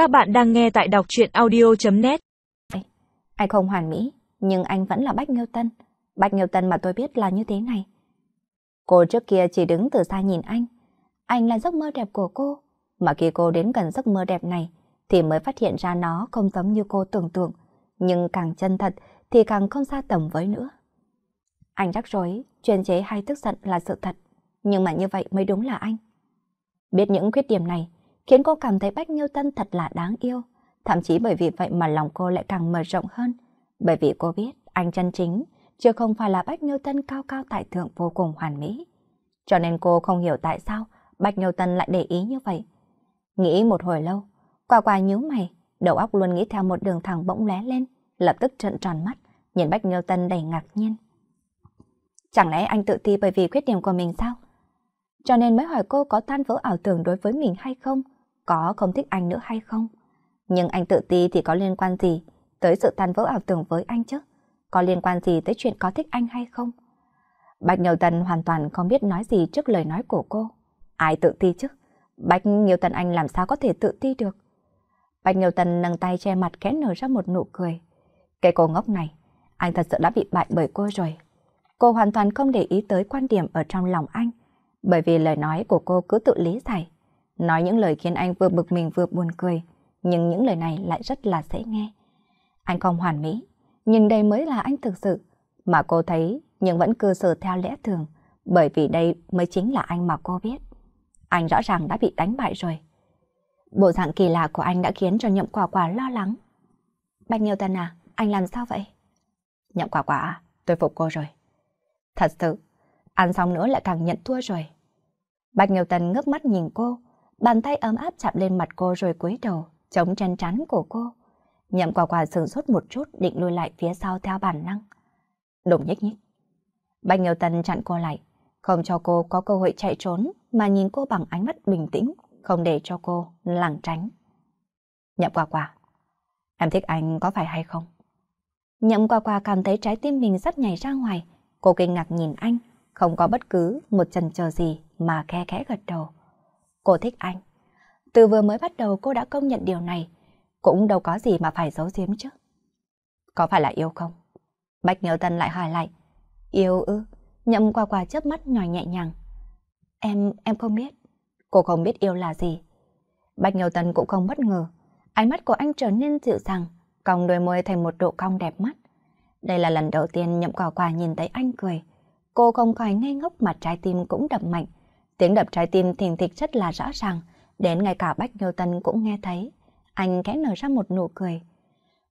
Các bạn đang nghe tại đọc chuyện audio.net Anh không hoàn mỹ, nhưng anh vẫn là Bách Nghiêu Tân. Bách Nghiêu Tân mà tôi biết là như thế này. Cô trước kia chỉ đứng từ xa nhìn anh. Anh là giấc mơ đẹp của cô. Mà khi cô đến gần giấc mơ đẹp này, thì mới phát hiện ra nó không giống như cô tưởng tượng. Nhưng càng chân thật thì càng không xa tầm với nữa. Anh rắc rối, chuyên chế hay tức giận là sự thật. Nhưng mà như vậy mới đúng là anh. Biết những khuyết điểm này, khiến cô cảm thấy Bách Nghiêu Tân thật là đáng yêu. Thậm chí bởi vì vậy mà lòng cô lại càng mở rộng hơn. Bởi vì cô biết anh chân chính, chứ không phải là Bách Nghiêu Tân cao cao tại thượng vô cùng hoàn mỹ. Cho nên cô không hiểu tại sao Bách Nghiêu Tân lại để ý như vậy. Nghĩ một hồi lâu, quả quả nhíu mày, đầu óc luôn nghĩ theo một đường thẳng bỗng lé lên, lập tức trợn tròn mắt, nhìn Bách Nghiêu Tân đầy ngạc nhiên. Chẳng lẽ anh tự ti bởi vì khuyết điểm của mình sao? Cho nên mới hỏi cô có tan vỡ ảo tưởng đối với mình hay không? có không thích anh nữa hay không. Nhưng anh tự ti thì có liên quan gì tới sự tan vỡ ảo tưởng với anh chứ? Có liên quan gì tới chuyện có thích anh hay không? Bạch Nhiều Tần hoàn toàn không biết nói gì trước lời nói của cô. Ai tự ti chứ? Bạch Nhiều Tần anh làm sao có thể tự ti được? Bạch Nhiều Tần nâng tay che mặt khẽ nở ra một nụ cười. Cái cô ngốc này, anh thật sự đã bị bại bởi cô rồi. Cô hoàn toàn không để ý tới quan điểm ở trong lòng anh, bởi vì lời nói của cô cứ tự lý giải. Nói những lời khiến anh vừa bực mình vừa buồn cười, nhưng những lời này lại rất là dễ nghe. Anh không hoàn mỹ, nhưng đây mới là anh thực sự. Mà cô thấy, nhưng vẫn cư xử theo lẽ thường, bởi vì đây mới chính là anh mà cô biết. Anh rõ ràng đã bị đánh bại rồi. Bộ dạng kỳ lạ của anh đã khiến cho nhậm quả quả lo lắng. Bạch Nghiêu Tân à, anh làm sao vậy? Nhậm quả quả à, tôi phục cô rồi. Thật sự, ăn xong nữa lại càng nhận thua rồi. Bạch Nghiêu Tần ngước mắt nhìn cô, Bàn tay ấm áp chạm lên mặt cô rồi cúi đầu, chống chân trán của cô. Nhậm quả quả sửng sốt một chút định lùi lại phía sau theo bản năng. Đụng nhích nhích. Bạch Nghiêu Tần chặn cô lại, không cho cô có cơ hội chạy trốn mà nhìn cô bằng ánh mắt bình tĩnh, không để cho cô lảng tránh. Nhậm quả quả, em thích anh có phải hay không? Nhậm quả quả cảm thấy trái tim mình sắp nhảy ra ngoài, cô kinh ngạc nhìn anh, không có bất cứ một chần chờ gì mà khe khẽ gật đầu. Cô thích anh. Từ vừa mới bắt đầu cô đã công nhận điều này. Cũng đâu có gì mà phải giấu giếm chứ. Có phải là yêu không? Bạch Nhớ Tân lại hỏi lại. Yêu ư? Nhậm qua qua chớp mắt nhòi nhẹ nhàng. Em, em không biết. Cô không biết yêu là gì. Bạch Nhớ Tân cũng không bất ngờ. Ánh mắt của anh trở nên dịu dàng, cong đôi môi thành một độ cong đẹp mắt. Đây là lần đầu tiên nhậm quả quả nhìn thấy anh cười. Cô không khỏi ngây ngốc mà trái tim cũng đập mạnh. Tiếng đập trái tim thình thịch rất là rõ ràng, đến ngay cả Bách Nghiêu Tân cũng nghe thấy. Anh khẽ nở ra một nụ cười.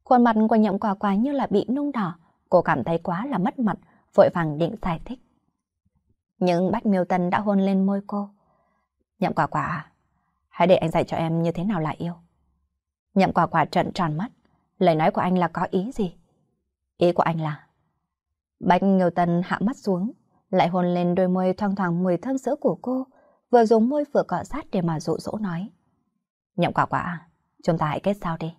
Khuôn mặt của nhậm quả quả như là bị nung đỏ, cô cảm thấy quá là mất mặt, vội vàng định giải thích. Nhưng Bách Miêu Tân đã hôn lên môi cô. Nhậm quả quả à, hãy để anh dạy cho em như thế nào là yêu. Nhậm quả quả trận tròn mắt, lời nói của anh là có ý gì? Ý của anh là... Bạch Nghiêu Tân hạ mắt xuống, lại hôn lên đôi môi thoang thoảng mùi thơm sữa của cô, vừa dùng môi vừa cọ sát để mà dụ dỗ nói. Nhậm quả quả chúng ta hãy kết giao đi.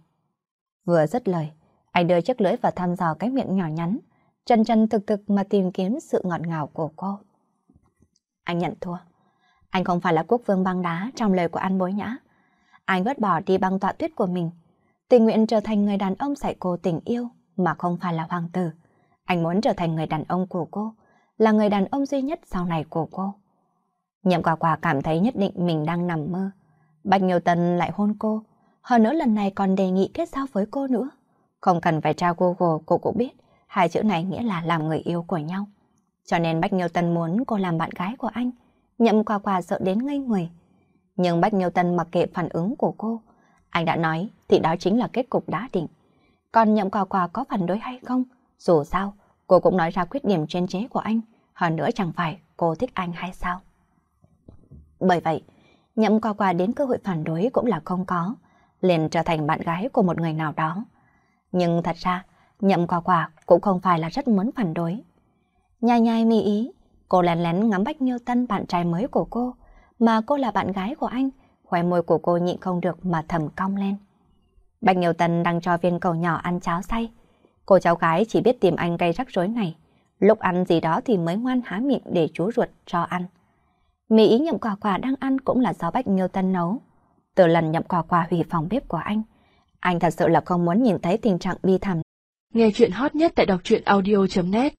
Vừa dứt lời, anh đưa chiếc lưỡi vào thăm dò cái miệng nhỏ nhắn, chân chân thực thực mà tìm kiếm sự ngọt ngào của cô. Anh nhận thua. Anh không phải là quốc vương băng đá trong lời của anh bối nhã. Anh vứt bỏ đi băng tọa tuyết của mình, tình nguyện trở thành người đàn ông dạy cô tình yêu mà không phải là hoàng tử. Anh muốn trở thành người đàn ông của cô, là người đàn ông duy nhất sau này của cô. Nhậm quả quả cảm thấy nhất định mình đang nằm mơ. Bạch Nhiều Tần lại hôn cô, hơn nữa lần này còn đề nghị kết giao với cô nữa. Không cần phải tra Google cô cũng biết, hai chữ này nghĩa là làm người yêu của nhau. Cho nên Bạch Nhiều tân muốn cô làm bạn gái của anh. Nhậm quả quả sợ đến ngây người. Nhưng Bạch Nhiều tân mặc kệ phản ứng của cô. Anh đã nói thì đó chính là kết cục đã định. Còn nhậm quả quả có phản đối hay không? Dù sao, cô cũng nói ra khuyết điểm trên chế của anh. Hơn nữa chẳng phải cô thích anh hay sao? Bởi vậy, nhậm qua qua đến cơ hội phản đối cũng là không có, liền trở thành bạn gái của một người nào đó. Nhưng thật ra, nhậm qua qua cũng không phải là rất muốn phản đối. Nhai nhai mi ý, cô lén lén ngắm Bách Nhiêu Tân bạn trai mới của cô, mà cô là bạn gái của anh, khóe môi của cô nhịn không được mà thầm cong lên. Bạch Nhiêu Tân đang cho viên cầu nhỏ ăn cháo say. Cô cháu gái chỉ biết tìm anh gây rắc rối này. Lúc ăn gì đó thì mới ngoan há miệng để chú ruột cho ăn. Mỹ ý nhậm quả quả đang ăn cũng là do Bách Nghiêu Tân nấu. từ lần nhậm quà quà hủy phòng bếp của anh. Anh thật sự là không muốn nhìn thấy tình trạng bi thảm. Nghe chuyện hot nhất tại đọc truyện audio.net